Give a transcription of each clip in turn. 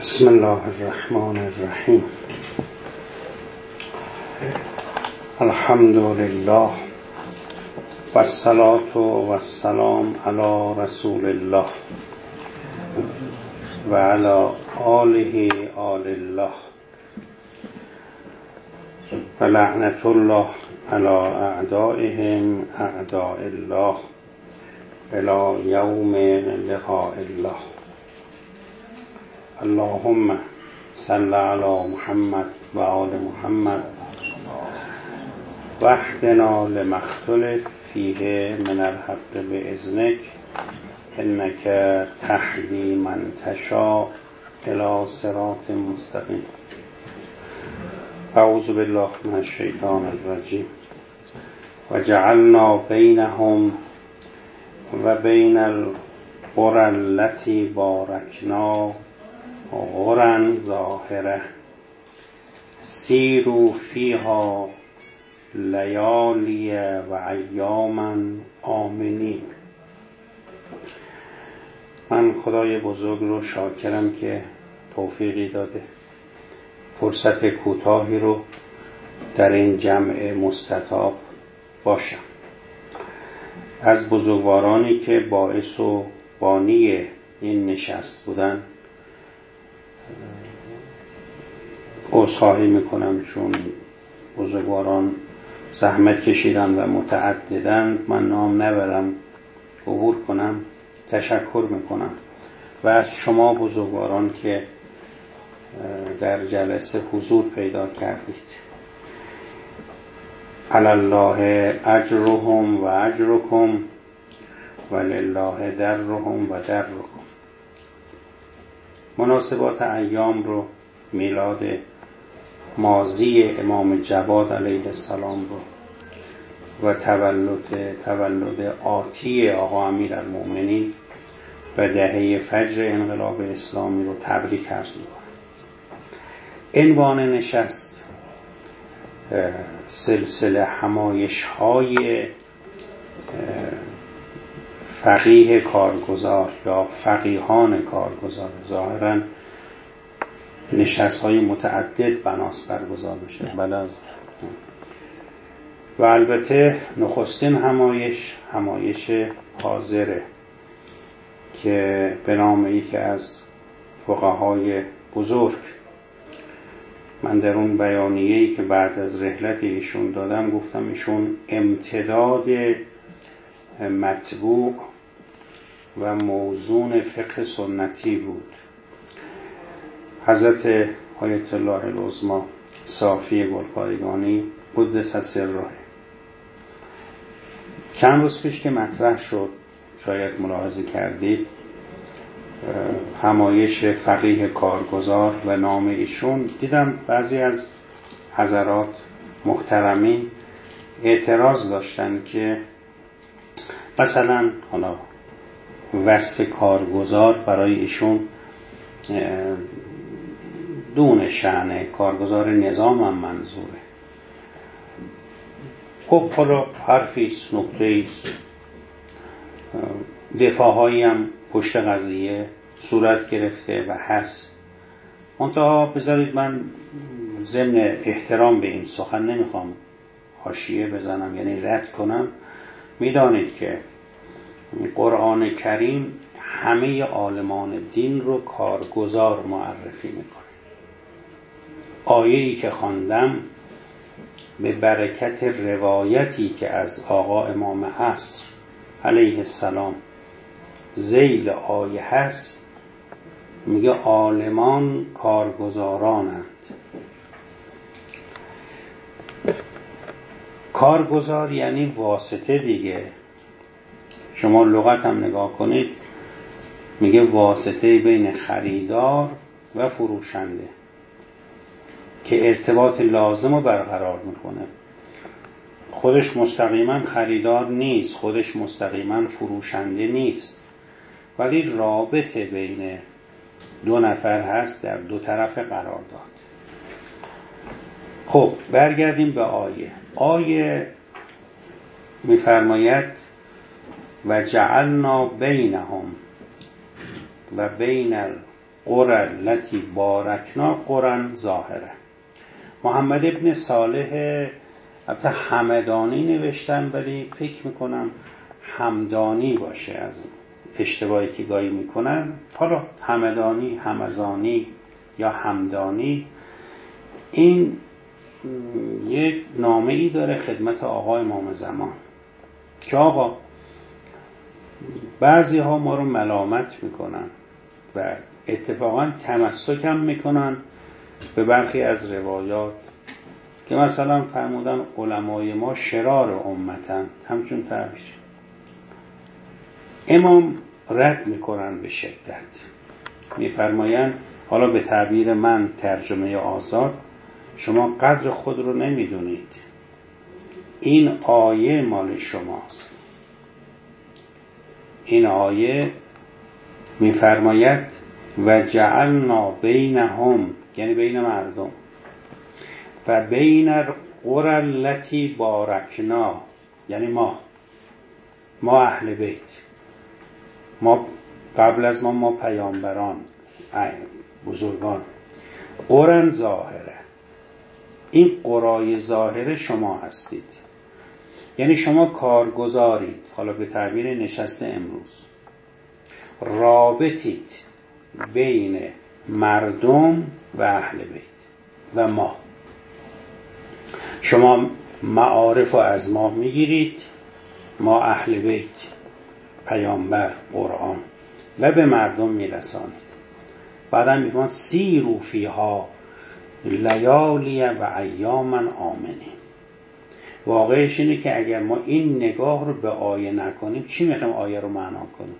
بسم الله الرحمن الرحیم. الحمد لله و والسلام علی رسول الله و علی آله آل الله و لعنت الله على اعدائهم اعداء الله الى یوم لقاء الله. اللهم صل على محمد و آل محمد. واهدنا لما اختلف فیه من الحق بإذنك انك تهدی من تشاء الى صراط مستقیم. اعوذ بالله من الشیطان الرجیم. و جعلنا بینهم و بین القرى التي بارکنا غرا ظاهره. سیرو فیها لیالی و ایاما آمنین. من خدای بزرگ رو شاکرم که توفیقی داده. فرصت کوتاهی رو در این جمع مستطاب باشم. از بزرگوارانی که باعث و بانی این نشست بودن عذرخواهی می‌کنم چون بزرگواران زحمت کشیدن و متعددن من نام نبرم عبور کنم تشکر می‌کنم. و از شما بزرگواران که در جلسه حضور پیدا کردید. الله اجرهم و اجرکم و لله درهم و درکم. مناسبات ایام رو میلاد مازی امام جواد علیه السلام رو و تولد تولد آتی آقا امیر المؤمنین و دهه فجر انقلاب اسلامی رو تبریک عرض می‌کنم. عنوان نشست سلسله همایش های فقیه کارگزار یا فقیهان کارگزار. ظاهرا نشست های متعدد بناس برگزار میشه. بله و البته نخستین همایش همایش حاضره که به نام یکی از فقهای بزرگ من در اون بیانیه‌ای که بعد از رحلت ایشون دادم گفتم ایشون امتداد مطبوع و موزون فقه سنتی بود. حضرت حیات الله العظما صافی گلپایگانی قدس راه چند روز پیش که مطرح شد شاید ملاحظه کردید همایش فقیه کارگزار و نام ایشون دیدم بعضی از حضرات محترمین اعتراض داشتن که مثلا حالا وصف کارگزار برای ایشون دون شعنه کارگزار نظام هم منظوره. خب حالا حرفیست نکته دفاعهایی هم پشت قضیه صورت گرفته و هست. منتها بذارید من ضمن احترام به این سخن نمی‌خوام حاشیه بزنم یعنی رد کنم. می‌دانید که قرآن کریم همه عالمان دین رو کارگزار معرفی می‌کنه. آیه ای که خواندم به برکت روایتی که از آقا امام عصر علیه السلام زیل آیه هست میگه عالمان کارگزارانند. کارگزار یعنی واسطه دیگه. شما لغت هم نگاه کنید میگه واسطه بین خریدار و فروشنده که ارتباط لازم رو برقرار می‌کنه. خودش مستقیما خریدار نیست خودش مستقیما فروشنده نیست. ولی رابطه بین دو نفر هست در دو طرف قرار داد. خب برگردیم به آیه. آیه میفرماید و جعلنا بینهم و بین قرن لتی بارکنا قرن ظاهره. محمد ابن صالح البته همدانی نوشتن ولی فکر می‌کنم همدانی باشه از اشتباهی که گاهی می‌کنن. حالا همدانی همزانی یا همدانی این یک نامه ای داره خدمت آقای امام زمان که آقا بعضی ها ما رو ملامت می‌کنن و اتفاقا تمسک هم می‌کنن به برخی از روایات که مثلا فرمودن علمای ما شرار امتن. همچون تعبیر امام رد می‌کنن به شدت. میفرمایند حالا به تعبیر من ترجمه آزاد شما قدر خود رو نمی‌دونید. این آیه مال شماست. این آیه میفرماید و جعلنا بینهم یعنی بین مردم و بین التي بارکنا یعنی ما ما اهل بیت ما قبل از ما ما پیامبران بزرگان. قرن ظاهره. این قرای ظاهره شما هستید. یعنی شما کارگزارید. حالا به تعبیر نشست امروز. رابطید بین مردم و اهل بیت و ما. شما معارف رو از ما می‌گیرید. ما اهل بیت پیامبر قرآن و به مردم میرسانید. بعدا میگن سیرو فیها لیالی و ایامن آمنین. واقعش اینه که اگر ما این نگاه رو به آیه نکنیم چی می‌خوایم آیه رو معنا کنیم؟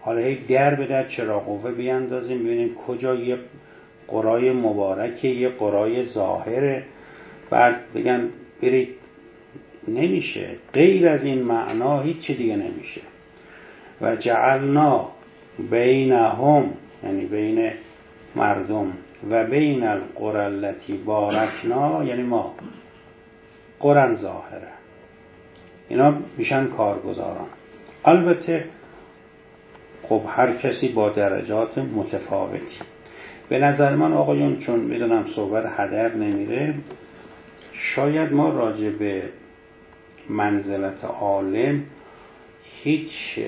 حالا هی در به در چرا قوه بیاندازیم ببینیم کجا یه قرای مبارکه یه قرای ظاهره. بعد بگن برید نمیشه. غیر از این معنا هیچ دیگه نمیشه. و جعلنا بینهم یعنی بین مردم و بین القرى بارکنا یعنی ما. قرن ظاهره. اینا میشن کارگزاران. البته خب هر کسی با درجات متفاوتی. به نظر من آقایون چون می‌دونم صحبت هدر نمیره شاید ما راجع به منزلت عالم هیچ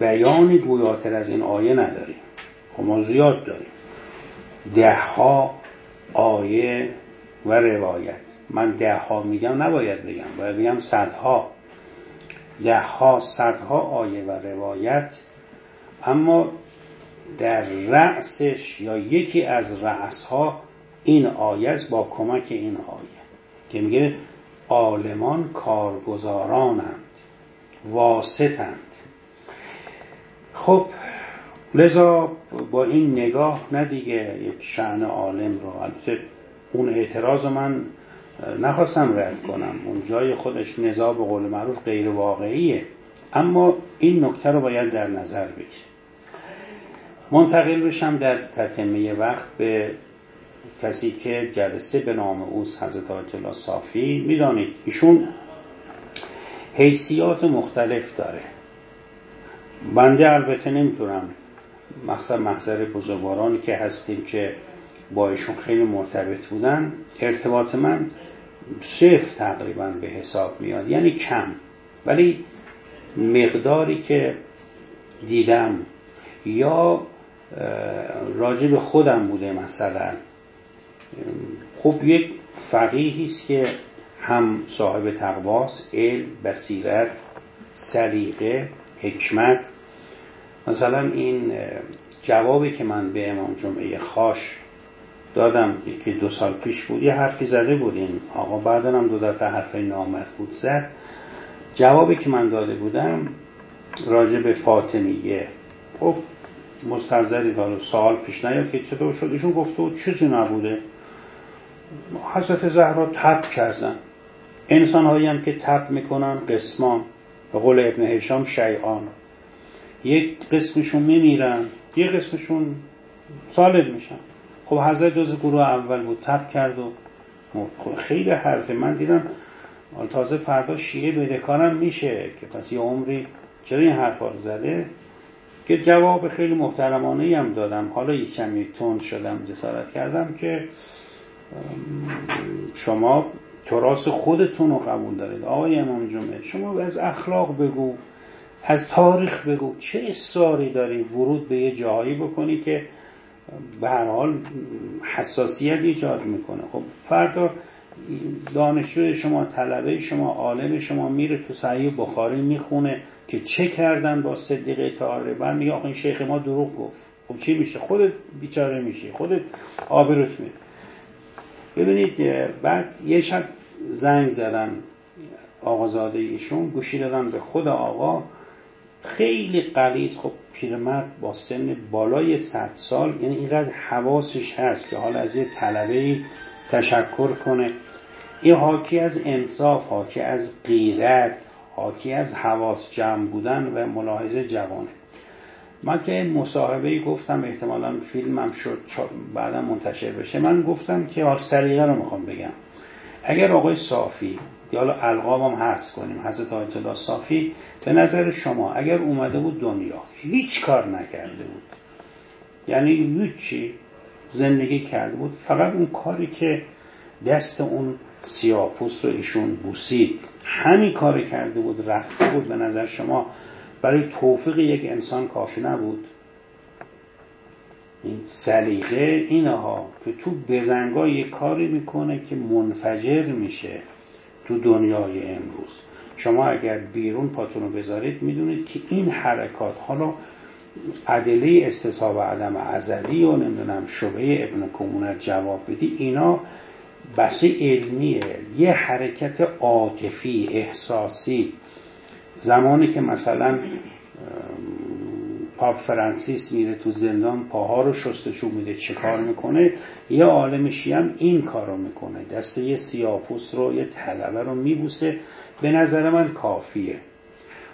بیانی گویاتر از این آیه نداریم. خب ما زیاد داریم. دهها آیه و روایت. من دهها میگم نباید بگم باید بگم صدها. دهها صدها آیه و روایت اما در رأسش یا یکی از رأسها این آیه با کمک این آیه که میگه عالمان کارگزارانند واسطند. خب لذا با این نگاه نه یک شعن عالم رو البته اون اعتراض من نخواستم رد کنم. اون جای خودش نزا به قول معروف غیر واقعیه. اما این نکته رو باید در نظر بگیر منتقل بشم در تتمه وقت به کسی که جلسه به نام اوست حضرت آیت صافی. می‌دانید ایشون حیثیات مختلف داره. بنده البته نمی‌تونم مقصد محضر بزرگوارانی که هستیم که با ایشون خیلی مرتبط بودن ارتباط من صفر تقریبا به حساب میاد یعنی کم. ولی مقداری که دیدم یا راجع به خودم بوده مثلا. خب یک فقیهی است که هم صاحب تقواست علم بصیرت سلیقه حکمت. مثلا این جوابی که من به امام جمعه خاش دادم یکی دو سال پیش بود یه حرفی زده بود این آقا بعدن هم دو دفعه حرف بود. زد. جوابی که من داده بودم راجع به فاطمیه. خب مستنظری داره. سال پیش نیاد که چطور شد؟ ایشون گفته بود چیزی نبوده. حضرت زهرا تب کردن. انسان هایی هم که تب می‌کنن قسمان. به قول ابن هشام شیعان. یک قسمشون میمیرن یک قسمشون سالم میشن. خب حضرت جز گروه اول بود تب کرد و خب خیلی حرفه. من دیدم تازه فردا شیعه بدهکارم میشه که پس یه عمری چرا این حرفا رو زده؟ که جواب خیلی محترمانه هم دادم. حالا یک کمی تند شدم جسارت کردم که شما تراس خودتون رو قبول دارید. آقای امام جمعه شما از اخلاق بگو از تاریخ بگو. چه اصراری داری ورود به یه جایی بکنی که به هر حال حساسیت ایجاد می‌کنه. خب فردا دانشجوی شما طلبه شما عالم شما میره تو صحیح بخاری می‌خونه که چه کردن با صدیقه طاهره. بعد میگه آقا این شیخ ما دروغ گفت. خب چی میشه؟ خودت بیچاره میشی. خودت آبروت میره ببینید بعد یه شب زنگ زدن آقازاده ایشون گوشی دادن به خود آقا. خیلی قلیز خب پیرمرد با سن بالای صد سال یعنی اینقدر حواسش هست که حالا از یه طلبه تشکر کنه. این حاکی از انصاف حاکی از غیرت حاکی از حواس جمع بودن و ملاحظه جوانه. من که مصاحبه گفتم احتمالا فیلمم شد بعدا منتشر بشه. من گفتم که حال سریعه رو می‌خوام بگم. اگر آقای صافی یا حالا القابم هست کنیم حضرت آیت صافی به نظر شما اگر اومده بود دنیا هیچ کار نکرده بود. یعنی هیچی زندگی کرده بود. فقط اون کاری که دست اون سیاپوست رو ایشون بوسید همین کار کرده بود رفته بود به نظر شما برای توفیق یک انسان کافی نبود؟ این سلیقه اینها که تو بزنگاه یک کاری می‌کنه که منفجر میشه. تو دنیای امروز. شما اگر بیرون پاتون رو بذارید می‌دونید که این حرکات حالا عدله استصحاب عدم ازلی و نمی‌دونم شبه ابن کمونر جواب بدی اینا بحث علمیه. یه حرکت عاطفی احساسی. زمانی که مثلا پاپ فرانسیس میره تو زندان پاها رو شستشو میده چه کار می‌کنه؟ یه عالم هم این کار رو می‌کنه. دسته یه سیاپوس رو یه طلبه رو میبوسه. به نظر من کافیه.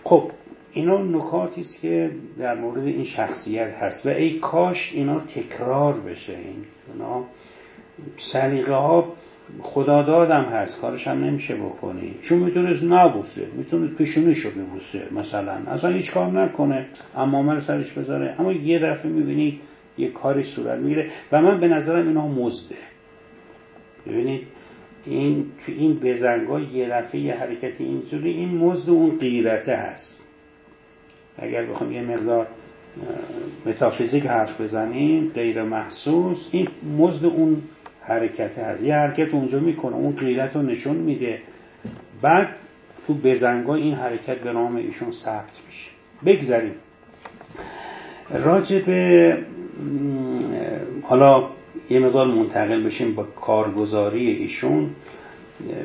خب اینا نکاتی است که در مورد این شخصیت هست و ای کاش اینا تکرار بشه. این اینا سلیقه ها خدا دادم هست کارش هم نمیشه بکنی. چون می‌تونست نبوسه می‌تونه پیشونیشو ببوسه مثلا. اصلا هیچ کار نکنه اما من سرش بذاره. اما یه دفعه می‌بینی یه کاری صورت می‌گیره. و من به نظرم اینا مزده. ببینید این تو این بزنگاه یه دفعه یه حرکت اینجوری این مزد اون قیرته هست. اگر بخوام یه مقدار متافیزیک حرف بزنیم غیر محسوس این مزد اون حرکت هست. یه حرکت اونجا می‌کنه اون قیرت رو نشون میده. بعد تو بزنگاه این حرکت به نام ایشون ثبت میشه. بگذاریم. راجع به حالا یه مقدار منتقل بشیم با کارگزاری ایشون.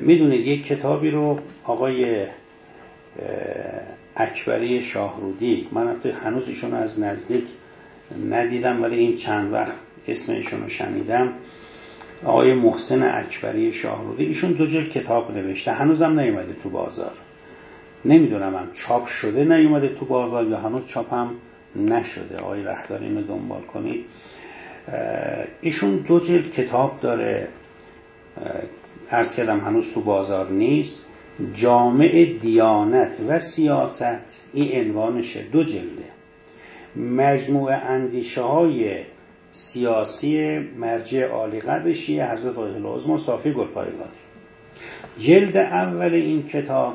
می‌دونید یک کتابی رو آقای اکبری شاهرودی من هنوز ایشون از نزدیک ندیدم ولی این چند وقت اسم ایشون رو شنیدم. آقای محسن اکبری شاهرودی ایشون دو جلد کتاب نوشته هنوزم نیومده تو بازار. نمی‌دونم هم چاپ شده نیومده تو بازار یا هنوز چاپ هم نشده. آقای رهداری اینو دنبال کنید. ایشون دو جلد کتاب داره. ارز کردم هنوز تو بازار نیست. جامع دیانت و سیاست این عنوانشه دو جلده. مجموع اندیشه های سیاسی مرجع عالی قدر شیعه حضرت آیت العظما صافی گلپایگانی جلد اول این کتاب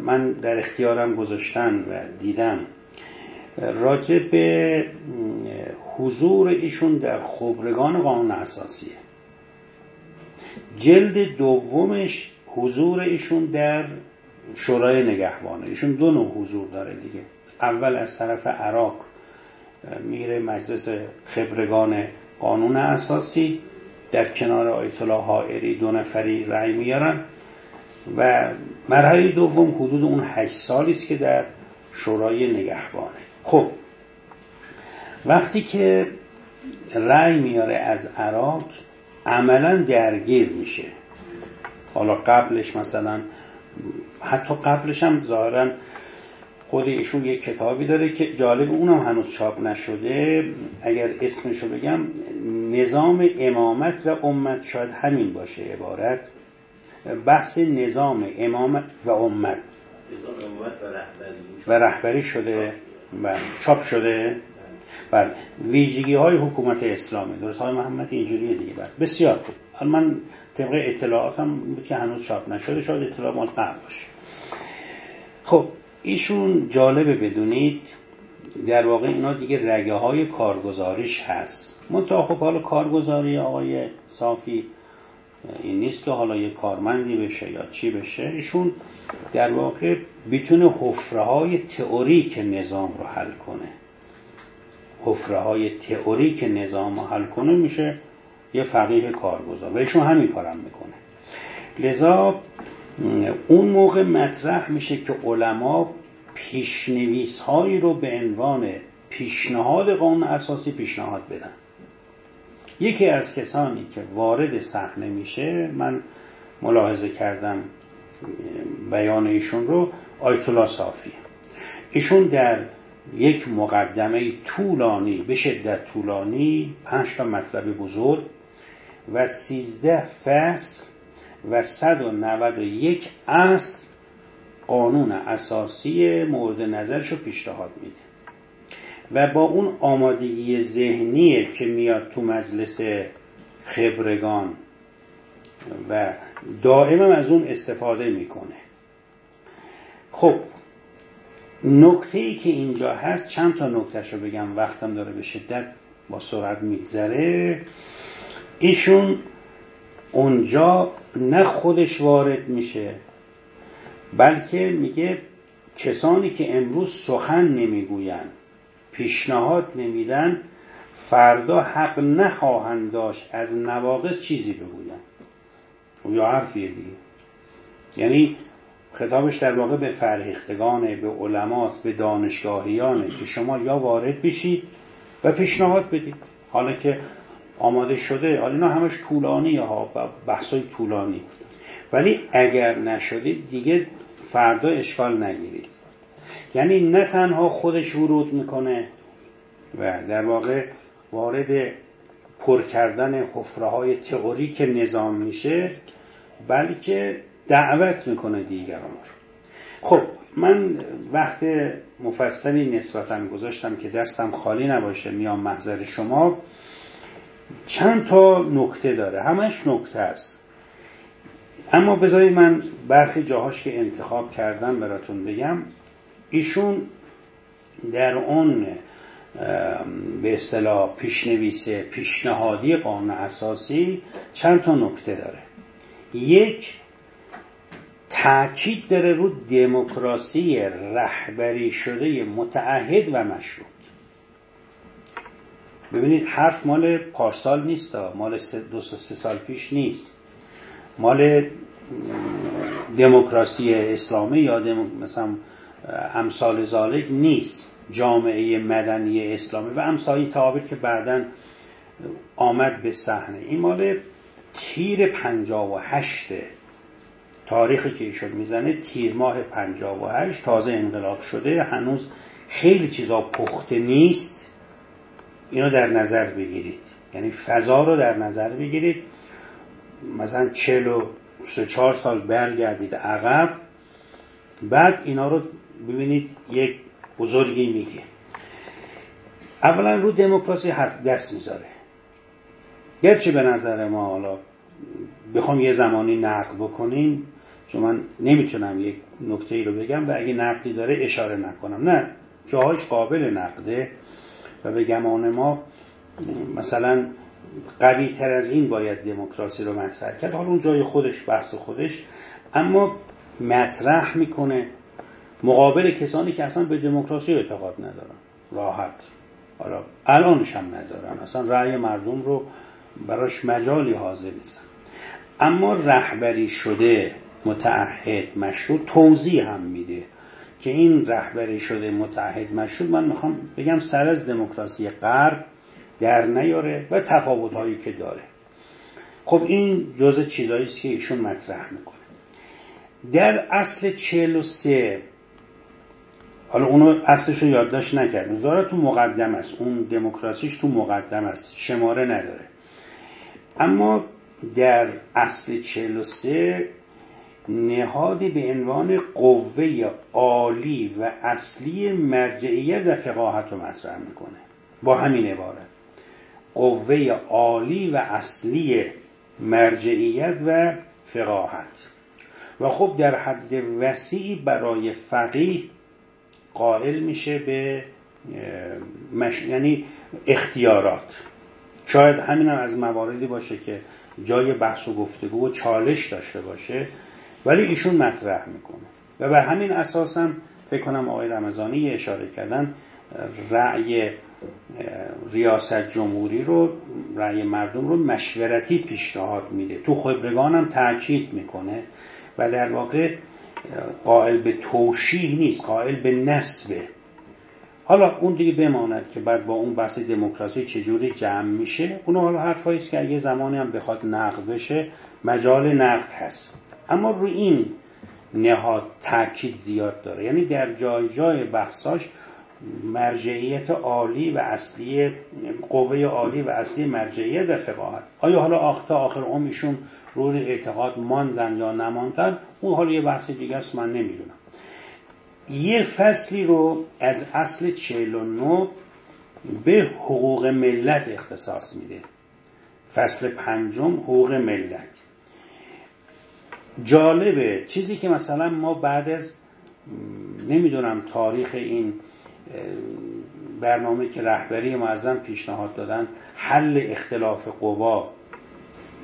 من در اختیارم گذاشتن و دیدم. راجع به حضور ایشون در خبرگان قانون اساسیه. جلد دومش حضور ایشون در شورای نگهبانه ایشون دو نوع حضور داره دیگه. اول از طرف عراق. میره مجلس خبرگان قانون اساسی. در کنار آیت الله حائری دو نفری رأی میارن و مرحله دوم حدود اون هشت سالی است که در شورای نگهبانه. خب وقتی که رأی میاره از عراق عملا درگیر میشه. حالا قبلش مثلا حتی قبلش هم ظاهرا خود ایشون یک کتابی داره که جالب اونم هنوز چاپ نشده. اگر اسمشو بگم نظام امامت و امت شاید همین باشه عبارت. بحث نظام امامت و امت. و رهبری. شده. بله چاپ شده. بله. ویژگی های حکومت اسلامی. درست های محمد اینجوریه دیگه. بله. بسیار خوب. من طبق اطلاعاتم که هنوز چاپ نشده. شاید اطلاع قبل باشه. خب. ایشون جالبه بدونید در واقع اینا دیگه رگه های کارگزاریش هست. منتها خب حالا کارگزاری آقای صافی این نیست که حالا یه کارمندی بشه یا چی بشه. ایشون در واقع بیتونه حفره های تئوریک نظام رو حل کنه. حفره های تئوریک نظام رو حل کنه میشه یه فقیه کارگزار. و ایشون همین کارم می‌کنه. لذا اون موقع مطرح میشه که علما پیشنویس هایی رو به عنوان پیشنهاد قانون اساسی پیشنهاد بدن. یکی از کسانی که وارد صحنه میشه من ملاحظه کردم بیان ایشون رو آیت الله صافی. ایشون در یک مقدمه طولانی به شدت طولانی پنج تا مطلب بزرگ و سیزده فصل و صد و نود و یک اصل قانون اساسی مورد نظرش رو پیشنهاد میده. و با اون آمادگی ذهنی که میاد تو مجلس خبرگان و دائما از اون استفاده می‌کنه. خب نکته ای که اینجا هست چند تا نکتهش رو بگم وقتم داره به شدت با سرعت میگذره. ایشون اونجا نه خودش وارد میشه بلکه میگه کسانی که امروز سخن نمی‌گویند پیشنهاد نمیدن فردا حق نخواهند داشت از نواقص چیزی بگویند. یا حرفیه دیگه. یعنی خطابش در واقع به فرهیختگانه به علماست به دانشگاهیانه که شما یا وارد بشید و پیشنهاد بدید. حالا که آماده شده حالا اینا همش طولانی ها بحثای طولانی. ولی اگر نشدید دیگه فردا اشکال نگیرید. یعنی نه تنها خودش ورود می‌کنه و در واقع وارد پر کردن حفره های تئوریک نظام میشه بلکه دعوت می‌کنه دیگران رو خب من وقت مفصلی نسبتا گذاشتم که دستم خالی نباشه میام محضر شما. چند تا نکته داره. همش نکته است. اما بذارید من برخی جاهاش که انتخاب کردم براتون بگم. ایشون در اون به اصطلاح پیشنویس پیشنهادی قانون اساسی چند تا نکته داره. یک تاکید داره رو دموکراسی رهبری شده متعهد و مشروط ببینید حرف مال پارسال نیست مال دو سه سال پیش نیست. مال دموکراسی اسلامی یا مثلا امثال زالک نیست. جامعه مدنی اسلامی و امثال تعابیر که بعدا آمد به صحنه. این مال تیر پنجاب و هشته تاریخی که ایشون می‌زنه تیر ماه پنجاب و هشت تازه انقلاب شده هنوز خیلی چیزا پخته نیست. اینو در نظر بگیرید. یعنی فضا رو در نظر بگیرید. مثلا چهل و چهار سال برگردید عقب بعد اینا رو ببینید یک بزرگی میگه. اولا رو دموکراسی دست می‌ذاره. گرچه به نظر ما حالا بخوام یه زمانی نقد بکنیم چون من نمی‌تونم یک نکته ای رو بگم و اگه نقدی داره اشاره نکنم. نه جاهاش قابل نقده. و به گمان ما مثلا قوی تر از این باید دموکراسی رو مطرح کرد. حالا اون جای خودش بحث خودش. اما مطرح می‌کنه مقابل کسانی که اصلا به دموکراسی اعتقاد ندارن. راحت. حالا الانش هم ندارن. اصلا رأی مردم رو براش مجالی حاضر نیستن. اما رهبری شده متعهد مشروط توضیح هم میده. که این رهبری شده متعهد مشروط من می‌خوام بگم سر از دموکراسی غرب در نیاره و تفاوتهایی که داره. خب این جزء چیزایی است که ایشون مطرح می‌کنه. در اصل 43 حالا اونو اصلش رو یادداشت نکرد. زارا تو مقدم است. اون دموکراسیش تو مقدم است. شماره نداره. اما در اصل 43 نهادی به عنوان قوه عالی و اصلی مرجعیت و فقاهت رو مطرح می‌کنه. با همین عبارت. قوه عالی و اصلی مرجعیت و فقاهت. و خب در حد وسیعی برای فقیه قائل میشه به مش... یعنی اختیارات. شاید همین هم از مواردی باشه که جای بحث و گفتگو و چالش داشته باشه. ولی ایشون مطرح می‌کنه. و به همین اساس هم فکر کنم آقای رمضانی اشاره کردن رأی ریاست جمهوری رو رأی مردم رو مشورتی پیشنهاد میده. تو خبرگان هم تاکید می‌کنه. و در واقع قائل به توشیح نیست قائل به نسبه حالا اون دیگه بماند که بعد با اون بحث دموکراسی چجوری جمع میشه اون حالا حرفایی که یه زمانی هم بخواد نقد بشه مجال نقد هست. اما روی این نهاد تاکید زیاد داره. یعنی در جای جای بحثاش مرجعیت عالی و اصلی قوه عالی و اصلی مرجعیت و فقاهت آیا حالا آختا آخر عمرشون روی اعتقاد ماندن یا نماندن؟ اون حالا یه بحث دیگه است من نمی‌دونم. یه فصلی رو از اصل 49 به حقوق ملت اختصاص میده. فصل پنجم حقوق ملت. جالبه. چیزی که مثلا ما بعد از نمی‌دونم تاریخ این برنامه که رهبری معظم پیشنهاد دادن حل اختلاف قوا.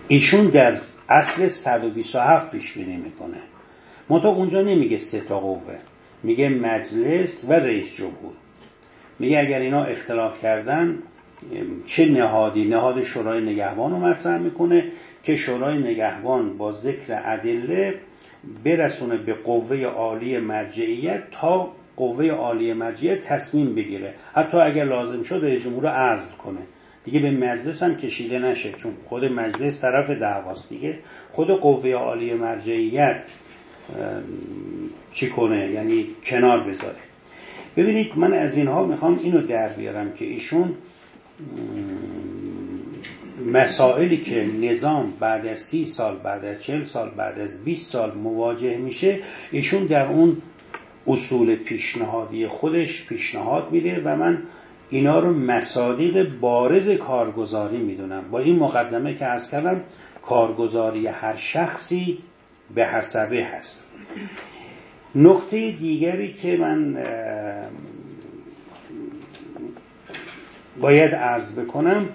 ایشون در اصل 127 پیش بینی می‌کنه. منتها اونجا نمیگه سه تا قوه. میگه مجلس و رئیس جمهور. میگه اگر اینا اختلاف کردن چه نهادی؟ نهاد شورای نگهبان رو مطرح می‌کنه. که شورای نگهبان با ذکر ادله برسونه به قوه عالی مرجعیت تا قوه عالی مرجعیت تصمیم بگیره. حتی اگر لازم شد رئیس جمهور عزل کنه. دیگه به مجلس هم کشیده نشه. چون خود مجلس طرف دعواست دیگه. خود قوه عالی مرجعیت چی کنه؟ یعنی کنار بذاره. ببینید من از اینها می‌خوام اینو در بیارم که ایشون مسائلی که نظام بعد از سی سال بعد از چل سال بعد از 20 سال مواجه میشه ایشون در اون اصول پیشنهادی خودش پیشنهاد میده و من اینا رو مصادیق بارز کارگزاری می‌دونم. با این مقدمه که از کردم کارگزاری هر شخصی به حسبه هست. نقطه دیگری که من باید عرض بکنم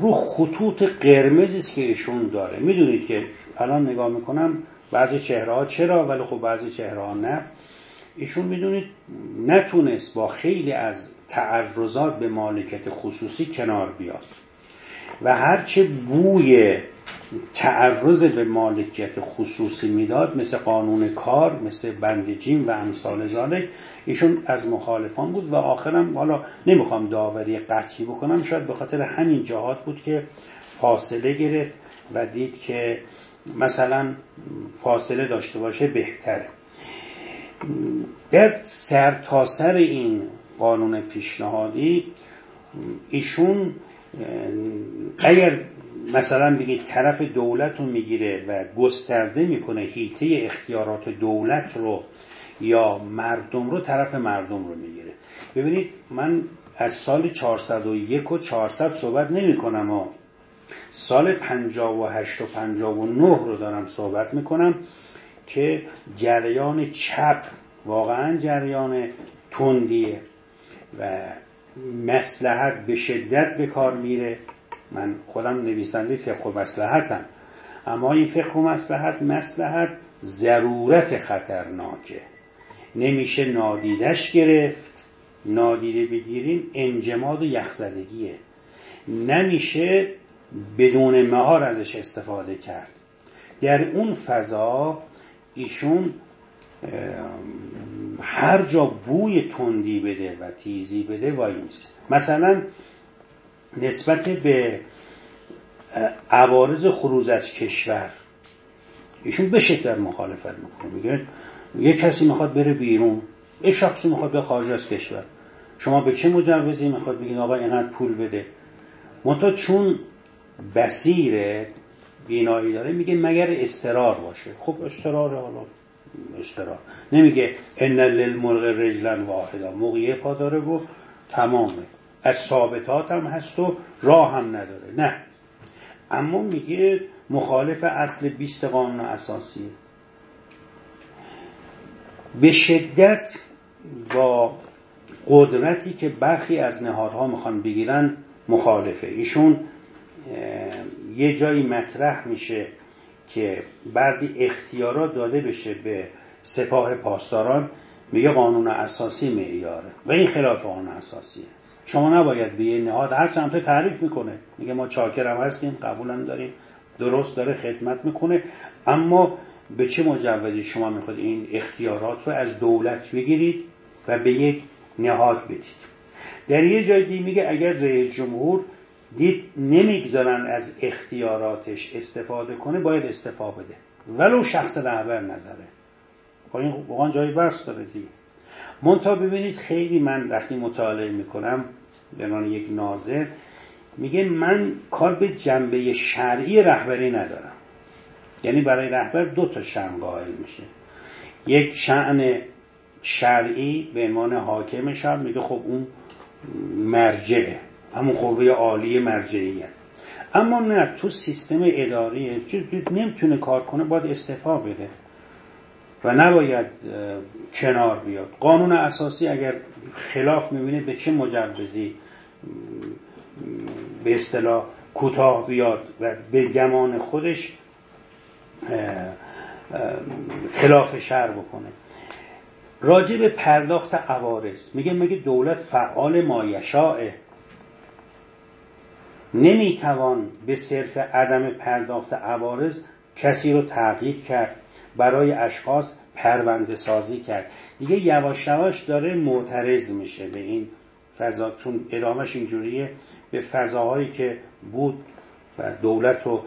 رو خطوط قرمزی است که ایشون داره. می‌دونید که الان نگاه می‌کنم بعضی چهره ها چرا ولی خب بعضی چهره ها نه. ایشون می‌دونید نتونست با خیلی از تعرضات به مالکت خصوصی کنار بیاد. و هرچه بوی تعرض به مالکیت خصوصی می‌داد مثل قانون کار مثل بندجین و امثال ذالک ایشون از مخالفان بود و آخرم حالا نمی‌خوام داوری قطعی بکنم شاید به خاطر همین جهات بود که فاصله گرفت و دید که مثلا فاصله داشته باشه بهتره در سرتاسر سر این قانون پیشنهادی ایشون اگر مثلا بگید طرف دولت رو می‌گیره و گسترده می‌کنه هیته اختیارات دولت رو یا مردم رو طرف مردم رو می‌گیره. ببینید من از سال 401 و 400 صحبت نمی کنم و سال 58 و 59 رو دارم صحبت می‌کنم که جریان چپ واقعا جریان تندیه و مسلحت به شدت به کار میره. من خودم نویسنده فقه و مسلحتم اما این فقه و مسلحت مسلحت ضرورت خطرناکه. نمیشه نادیدش گرفت. نادیده بگیریم انجماد و یخزدگیه. نمیشه بدون مهار ازش استفاده کرد. در اون فضا ایشون هر جا بوی تندی بده و تیزی بده وای مثلا نسبت به عوارض خروج از کشور ایشون به شدت مخالفت می‌کنه. میگه یه کسی می‌خواد بره بیرون یه شخصی می‌خواد به خارج از کشور. شما به چه مجوزی می‌خواد بگین آقا اینقدر پول بده؟ منتها چون بسیره بینایی داره میگه مگر استرار باشه. خب استرار حالا استرار نمیگه ان للمرغ رجلا واحدا. موقعی پا داره و تمامه. از ثابتات هم هست و راه هم نداره. نه. اما میگه مخالف اصل 20 قانون اساسی. به شدت با قدرتی که برخی از نهادها می‌خوان بگیرن مخالفه. ایشون یه جایی مطرح میشه که بعضی اختیارات داده بشه به سپاه پاسداران. میگه قانون اساسی معیاره. و این خلاف قانون اساسیه شما نباید به یه نهاد هر چند تعریف می‌کنه. میگه ما چاکرم هستیم قبولم داریم درست داره خدمت می‌کنه. اما به چه مجوزی شما می‌خواید این اختیارات رو از دولت بگیرید و به یک نهاد بدید؟ در یه جای دیگه میگه اگر رئیس جمهور دید نمی‌گذارن از اختیاراتش استفاده کنه باید استفا بده. ولو شخص رهبر نظره. با این واقعا جای برس داره دیگه. منتها ببینید خیلی من وقتی مطالعه می‌کنم به یک ناظر میگه من کار به جنبه شرعی رهبری ندارم. یعنی برای رهبر دو تا شن قائل میشه. یک شعن شرعی به عنوان حاکم شب میگه خب اون مرجعه همون قوه عالی مرجعیت اما نه تو سیستم اداری نمی‌تونه کار کنه باید استفا بده. و نباید کنار بیاد. قانون اساسی اگر خلاف می‌بینه به چه مجوزی به اصطلاح کوتاه بیاد و به گمان خودش خلاف شر بکنه؟ راجع به پرداخت عوارض میگه میگه دولت فعال مایشاعه نمی‌توان به صرف عدم پرداخت عوارض کسی رو تعقیب کرد. برای اشخاص پرونده سازی کرد. دیگه یواش یواش داره معترض میشه به این فضا چون ادامش اینجوریه. به فضاهایی که بود و دولت رو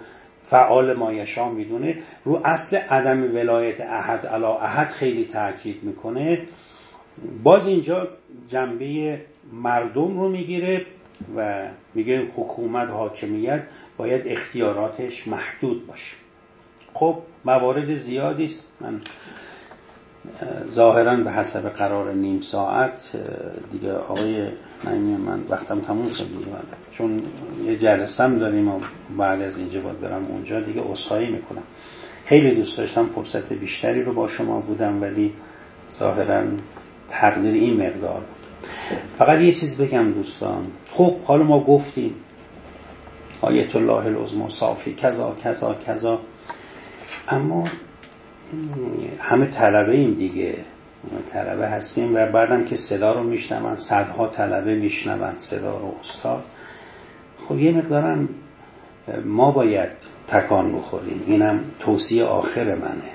فعال مایشا می‌دونه رو اصل عدم ولایت احد علا احد خیلی تاکید می‌کنه. باز اینجا جنبه مردم رو می‌گیره و میگه حکومت حاکمیت باید اختیاراتش محدود باشه. خب موارد زیادی است. من ظاهرا به حسب قرار نیم ساعت دیگه آقای نایمی من وقتم تموم شد دیگه. چون یه جلسم داریم و بعد از اینجا باید برم اونجا دیگه اصحایی می‌کنم. خیلی دوست داشتم فرصت بیشتری رو با شما بودم ولی ظاهرا تقدیر این مقدار بود. فقط یه چیز بگم دوستان. خب حالا ما گفتیم آیت الله العظم صافی کذا کذا کذا. اما همه طلبه ایم دیگه. طلبه هستیم و بعدم که صدا رو میشنون صدها طلبه میشنون صدا رو استاد. خب یه مقدارم ما باید تکان بخوریم. اینم توصیه آخر منه.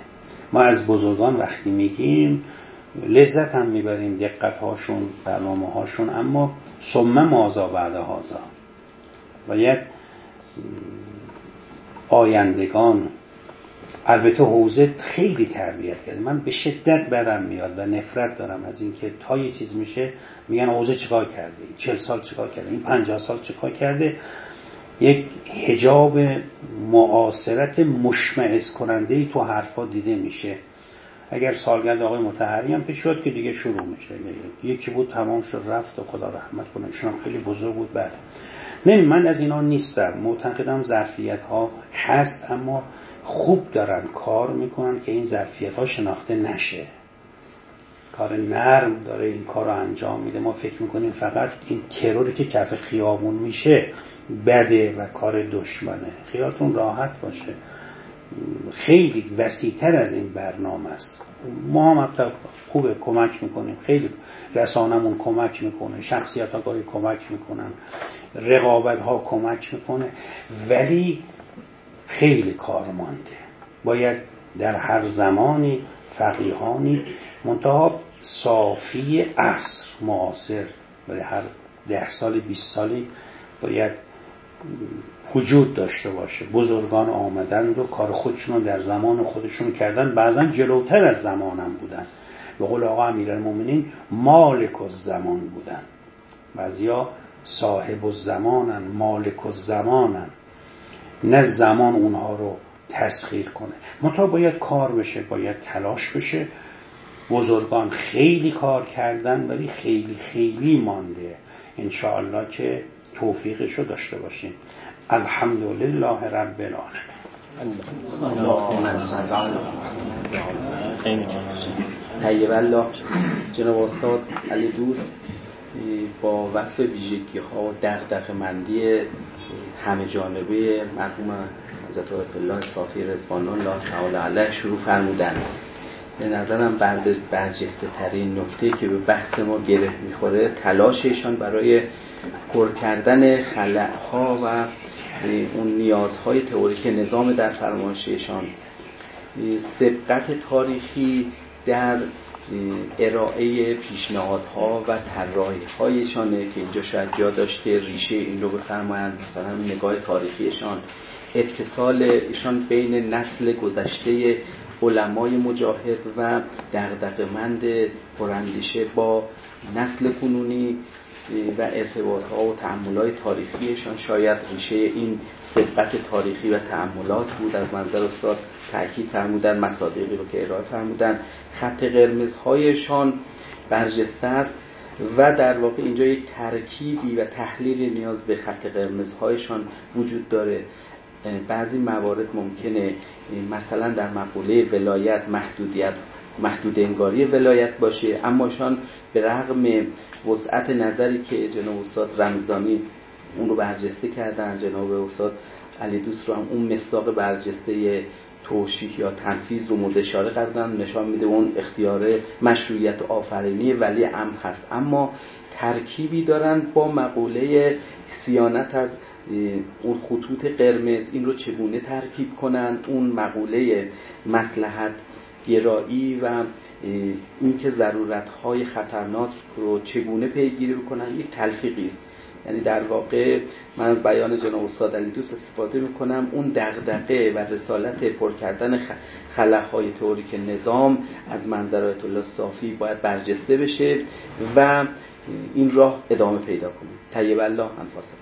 ما از بزرگان وقتی میگیم لذت هم می‌بریم دقت هاشون برنامه هاشون اما سمه مازا بعد هازا باید آیندگان البته حوزه خیلی تربیت کرده. من به شدت بدم میاد و نفرت دارم از اینکه تا یه چیز میشه میگن حوزه چیکار کرده؟ این چل سال چیکار کرده؟ این پنجاه سال چیکار کرده؟ یک هجاب معاصرت مشمعز کننده ای تو حرفا دیده میشه. اگر سالگرد آقای متحری هم پیش شد که دیگه شروع میشه. یکی بود تمام شد رفت و خدا رحمت کنه. ایشون خیلی بزرگ بود. بله. نه من از اینا نیستم. معتقدم ظرفیت ها هست اما خوب دارن کار می‌کنن که این ظرفیت ها شناخته نشه. کار نرم داره این کار رو انجام میده. ما فکر می‌کنیم فقط این تروری که کف خیابون میشه بده و کار دشمنه. خیالتون راحت باشه. خیلی وسیعتر از این برنامه است. ما هم خوبه کمک می‌کنیم. خیلی رسانمون کمک می‌کنه. شخصیت ها کمک می‌کنن. رقابت ها کمک می‌کنه. ولی خیلی کار مانده. باید در هر زمانی فقیهانی منتها صافی عصر معاصر برای هر ده سال بیست سالی باید وجود داشته باشه. بزرگان آمدند و کار خودشون در زمان خودشون کردن. بعضا جلوتر از زمانم بودن. به قول آقا المومنین مالک زمان بودن. بعضیا صاحب الزمانن مالک الزمانن. نه زمان اونها رو تسخیر کنه. منتها باید کار بشه باید تلاش بشه. بزرگان خیلی کار کردن ولی خیلی خیلی مانده. انشاءالله که توفیقش رو داشته باشیم. الحمدلله رب العالمین. طیب الله جناب استاد علی دوست با وصف ویژگی ها و دغدغه مندی همه جانبه مرحوم حضرت آیت الله صافی رضوان الله تعالی علیه شروع فرمودن به نظرم برجسته ترین نکته که به بحث ما گره می‌خوره تلاششان برای پر کردن خلعها و اون نیازهای تئوریک نظام در فرمایششان. سبقت تاریخی در ارائه پیشنهادها و طراحی هایشانه که اینجا شاید جا داشت که ریشه این رو بفرمایند. مثلا نگاه تاریخیشان اتصال ایشان بین نسل گذشته علمای مجاهد و دغدغه‌مند پراندیشه با نسل کنونی و ارتباط ها و تعمل تاریخیشان. شاید ریشه این سبقت تاریخی و تعملات بود. از منظر استاد تاکید فرمودن مصادیقی رو که ارائه فرمودن. خط قرمزهایشان برجسته است و در واقع اینجا یک ترکیبی و تحلیلی نیاز به خط قرمزهایشان وجود داره. بعضی موارد ممکنه مثلا در مقوله ولایت محدودیت محدود انگاری ولایت باشه. اما شان به رغم وسعت نظری که جناب استاد رمزانی اون رو برجسته کردن. جناب استاد علی دوست رو هم اون مصداق برجسته توشیح یا تنفیز رو مورد اشاره کردن. نشان میده اون اختیار مشروعیت آفرینی ولی امر هست. اما ترکیبی دارن با مقوله سیانت از اون خطوط قرمز. این رو چگونه ترکیب کنن؟ اون مقوله مسلحت گرایی و اینکه ضرورت های خطرناک رو چگونه پیگیری بکنن؟ یک تلفیقی است. یعنی در واقع من از بیان جناب استاد علی دوست استفاده می‌کنم. اون دغدغه و رسالت پر کردن های تئوریک نظام از منظر الله صافی باید برجسته بشه و این راه ادامه پیدا کنه. طیب الله انفاسه